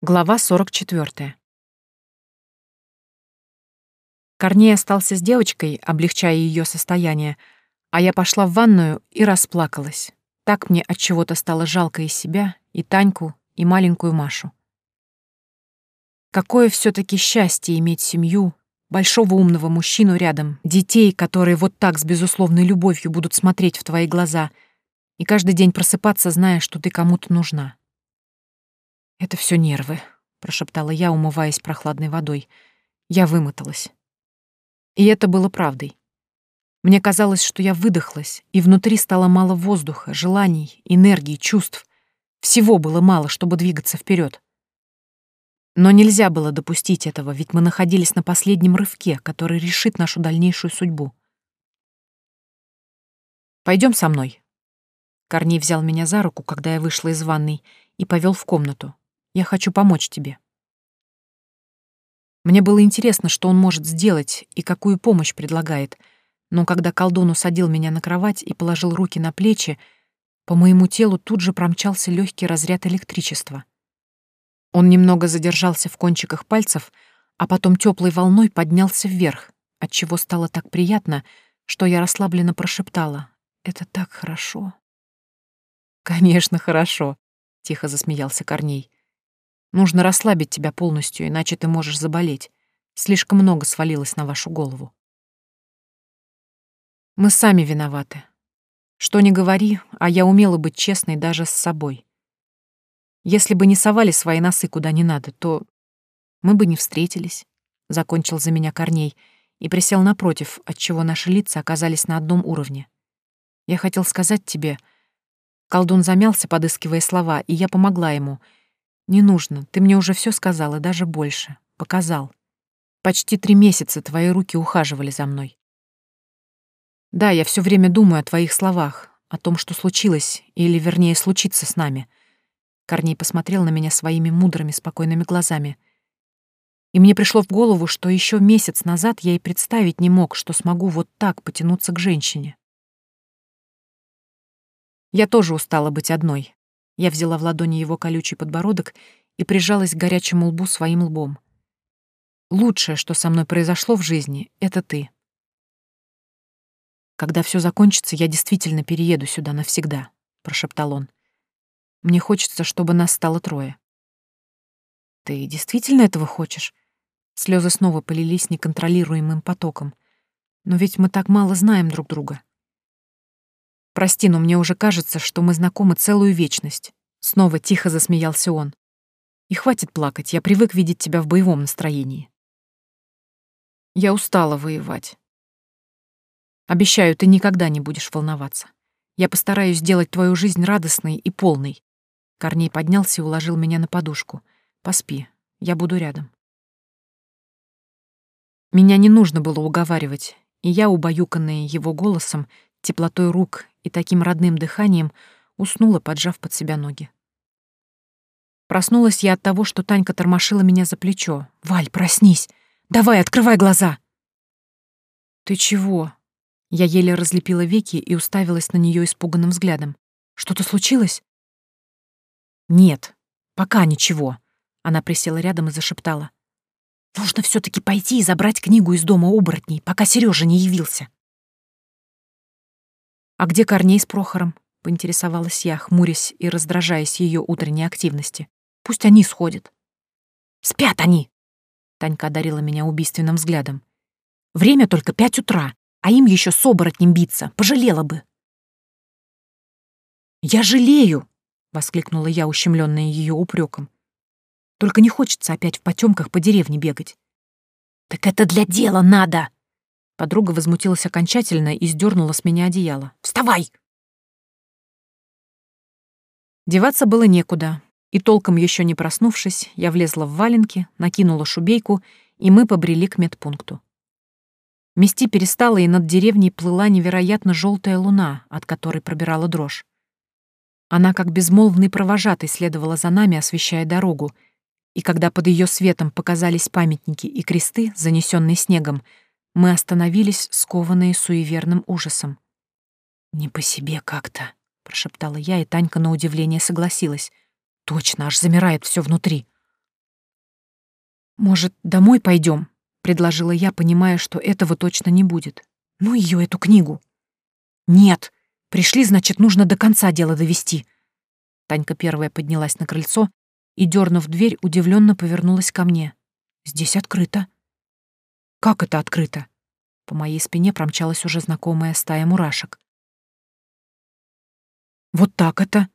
Глава 44. Корней остался с девочкой, облегчая ее состояние, а я пошла в ванную и расплакалась. Так мне от чего-то стало жалко и себя, и Таньку, и маленькую Машу. Какое все таки счастье иметь семью, большого умного мужчину рядом, детей, которые вот так с безусловной любовью будут смотреть в твои глаза, и каждый день просыпаться, зная, что ты кому-то нужна. «Это все нервы», — прошептала я, умываясь прохладной водой. Я вымоталась. И это было правдой. Мне казалось, что я выдохлась, и внутри стало мало воздуха, желаний, энергии, чувств. Всего было мало, чтобы двигаться вперед. Но нельзя было допустить этого, ведь мы находились на последнем рывке, который решит нашу дальнейшую судьбу. Пойдем со мной. Корней взял меня за руку, когда я вышла из ванной, и повел в комнату. Я хочу помочь тебе». Мне было интересно, что он может сделать и какую помощь предлагает, но когда колдун усадил меня на кровать и положил руки на плечи, по моему телу тут же промчался легкий разряд электричества. Он немного задержался в кончиках пальцев, а потом теплой волной поднялся вверх, отчего стало так приятно, что я расслабленно прошептала «Это так хорошо». «Конечно, хорошо», — тихо засмеялся Корней. Нужно расслабить тебя полностью, иначе ты можешь заболеть. Слишком много свалилось на вашу голову. Мы сами виноваты. Что ни говори, а я умела быть честной даже с собой. Если бы не совали свои носы куда не надо, то мы бы не встретились, — закончил за меня Корней и присел напротив, отчего наши лица оказались на одном уровне. Я хотел сказать тебе... Колдун замялся, подыскивая слова, и я помогла ему — «Не нужно, ты мне уже все сказала, даже больше. Показал. Почти три месяца твои руки ухаживали за мной. Да, я все время думаю о твоих словах, о том, что случилось, или, вернее, случится с нами». Корней посмотрел на меня своими мудрыми, спокойными глазами. И мне пришло в голову, что еще месяц назад я и представить не мог, что смогу вот так потянуться к женщине. Я тоже устала быть одной, я взяла в ладони его колючий подбородок и прижалась к горячему лбу своим лбом. «Лучшее, что со мной произошло в жизни, — это ты. Когда все закончится, я действительно перееду сюда навсегда», — прошептал он. «Мне хочется, чтобы нас стало трое». «Ты действительно этого хочешь?» Слезы снова полились неконтролируемым потоком. «Но ведь мы так мало знаем друг друга». Прости, но мне уже кажется, что мы знакомы целую вечность. Снова тихо засмеялся он. И хватит плакать, я привык видеть тебя в боевом настроении. Я устала воевать. Обещаю, ты никогда не будешь волноваться. Я постараюсь сделать твою жизнь радостной и полной. Корней поднялся и уложил меня на подушку. Поспи, я буду рядом. Меня не нужно было уговаривать, и я, убаюканная его голосом, теплотой рук и таким родным дыханием уснула, поджав под себя ноги. Проснулась я от того, что Танька тормошила меня за плечо. «Валь, проснись! Давай, открывай глаза!» «Ты чего?» Я еле разлепила веки и уставилась на нее испуганным взглядом. «Что-то случилось?» «Нет, пока ничего», — она присела рядом и зашептала. «Нужно все таки пойти и забрать книгу из дома оборотней, пока Сережа не явился». «А где Корней с Прохором?» — поинтересовалась я, хмурясь и раздражаясь ее утренней активности. «Пусть они сходят». «Спят они!» — Танька одарила меня убийственным взглядом. «Время только пять утра, а им еще с оборотнем биться, пожалела бы». «Я жалею!» — воскликнула я, ущемленная ее упреком. «Только не хочется опять в потемках по деревне бегать». «Так это для дела надо!» Подруга возмутилась окончательно и сдернула с меня одеяло. «Вставай!» Деваться было некуда, и толком еще не проснувшись, я влезла в валенки, накинула шубейку, и мы побрели к медпункту. Мести перестала, и над деревней плыла невероятно желтая луна, от которой пробирала дрожь. Она как безмолвный провожатый следовала за нами, освещая дорогу, и когда под ее светом показались памятники и кресты, занесенные снегом, мы остановились, скованные суеверным ужасом. «Не по себе как-то», — прошептала я, и Танька на удивление согласилась. «Точно, аж замирает все внутри. «Может, домой пойдем? предложила я, понимая, что этого точно не будет. «Ну ее эту книгу!» «Нет! Пришли, значит, нужно до конца дело довести!» Танька первая поднялась на крыльцо и, дернув дверь, удивленно повернулась ко мне. «Здесь открыто». «Как это открыто?» По моей спине промчалась уже знакомая стая мурашек. «Вот так это!»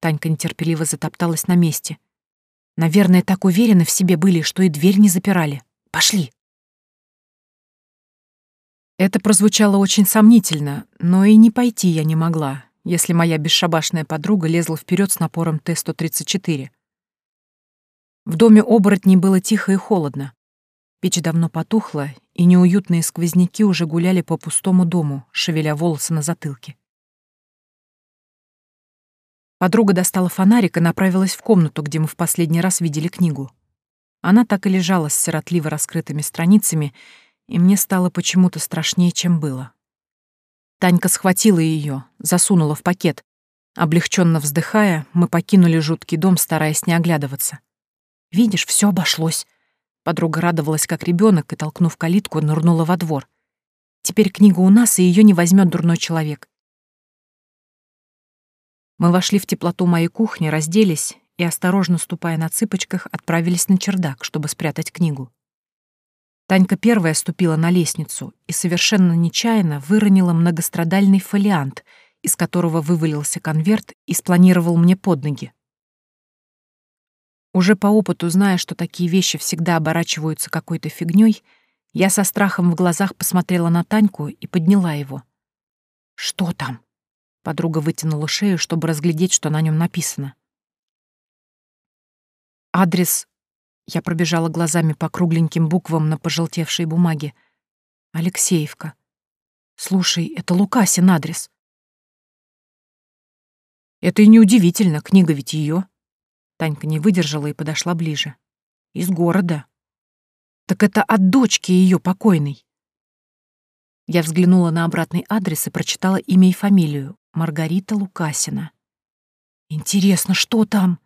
Танька нетерпеливо затопталась на месте. «Наверное, так уверены в себе были, что и дверь не запирали. Пошли!» Это прозвучало очень сомнительно, но и не пойти я не могла, если моя бесшабашная подруга лезла вперед с напором Т-134. В доме оборотней было тихо и холодно. Печь давно потухла, и неуютные сквозняки уже гуляли по пустому дому, шевеля волосы на затылке. Подруга достала фонарик и направилась в комнату, где мы в последний раз видели книгу. Она так и лежала с сиротливо раскрытыми страницами, и мне стало почему-то страшнее, чем было. Танька схватила ее, засунула в пакет. Облегченно вздыхая, мы покинули жуткий дом, стараясь не оглядываться. «Видишь, все обошлось». Подруга радовалась, как ребенок, и, толкнув калитку, нырнула во двор. «Теперь книга у нас, и ее не возьмет дурной человек. Мы вошли в теплоту моей кухни, разделись и, осторожно ступая на цыпочках, отправились на чердак, чтобы спрятать книгу. Танька первая ступила на лестницу и совершенно нечаянно выронила многострадальный фолиант, из которого вывалился конверт и спланировал мне под ноги. Уже по опыту, зная, что такие вещи всегда оборачиваются какой-то фигнёй, я со страхом в глазах посмотрела на Таньку и подняла его. «Что там?» Подруга вытянула шею, чтобы разглядеть, что на нем написано. Адрес... Я пробежала глазами по кругленьким буквам на пожелтевшей бумаге. Алексеевка. Слушай, это Лукасин адрес. Это и неудивительно, книга ведь ее. Танька не выдержала и подошла ближе. Из города. Так это от дочки ее покойной. Я взглянула на обратный адрес и прочитала имя и фамилию. Маргарита Лукасина. «Интересно, что там?»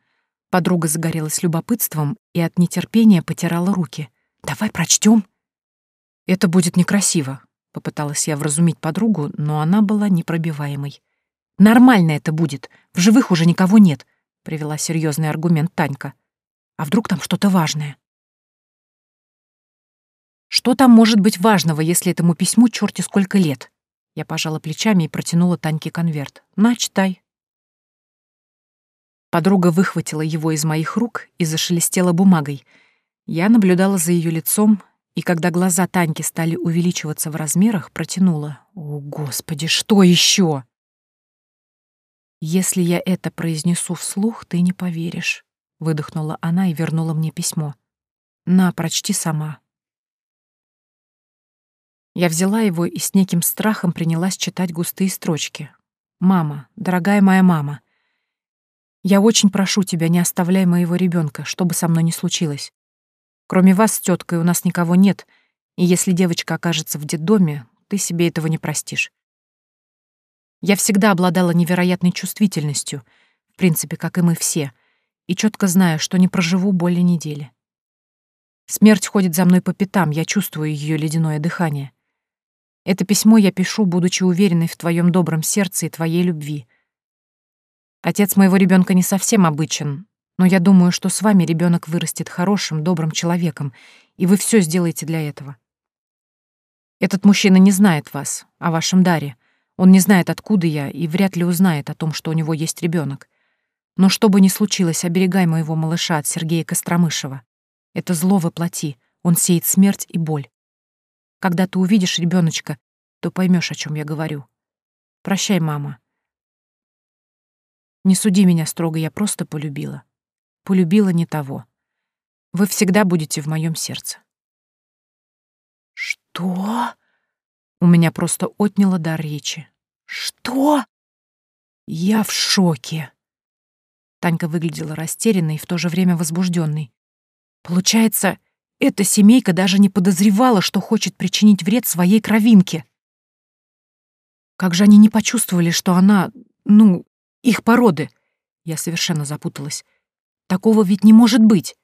Подруга загорелась любопытством и от нетерпения потирала руки. «Давай прочтем. «Это будет некрасиво», — попыталась я вразумить подругу, но она была непробиваемой. «Нормально это будет. В живых уже никого нет», — привела серьезный аргумент Танька. «А вдруг там что-то важное?» «Что там может быть важного, если этому письму черти сколько лет?» Я пожала плечами и протянула Таньке конверт. «На, читай». Подруга выхватила его из моих рук и зашелестела бумагой. Я наблюдала за ее лицом, и когда глаза Таньки стали увеличиваться в размерах, протянула. «О, Господи, что еще? «Если я это произнесу вслух, ты не поверишь», — выдохнула она и вернула мне письмо. «На, прочти сама». Я взяла его и с неким страхом принялась читать густые строчки. «Мама, дорогая моя мама, я очень прошу тебя, не оставляй моего ребенка, что бы со мной ни случилось. Кроме вас с теткой у нас никого нет, и если девочка окажется в детдоме, ты себе этого не простишь. Я всегда обладала невероятной чувствительностью, в принципе, как и мы все, и четко знаю, что не проживу более недели. Смерть ходит за мной по пятам, я чувствую ее ледяное дыхание. Это письмо я пишу, будучи уверенной в твоем добром сердце и твоей любви. Отец моего ребенка не совсем обычен, но я думаю, что с вами ребенок вырастет хорошим, добрым человеком, и вы все сделаете для этого. Этот мужчина не знает вас, о вашем даре. Он не знает, откуда я, и вряд ли узнает о том, что у него есть ребенок. Но что бы ни случилось, оберегай моего малыша от Сергея Костромышева. Это зло воплоти, он сеет смерть и боль. Когда ты увидишь ребеночка, то поймешь, о чем я говорю. Прощай, мама. Не суди меня строго, я просто полюбила. Полюбила не того. Вы всегда будете в моем сердце. Что? У меня просто отняло дар речи. Что? Я в шоке. Танька выглядела растерянной и в то же время возбужденной. Получается, эта семейка даже не подозревала, что хочет причинить вред своей кровинке. Как же они не почувствовали, что она, ну, их породы? Я совершенно запуталась. Такого ведь не может быть.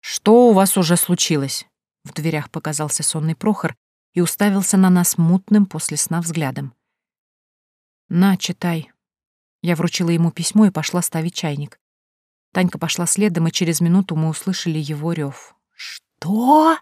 Что у вас уже случилось? В дверях показался сонный Прохор и уставился на нас мутным после сна взглядом. «На, читай». Я вручила ему письмо и пошла ставить чайник. Танька пошла следом, и через минуту мы услышали его рев. «Что?»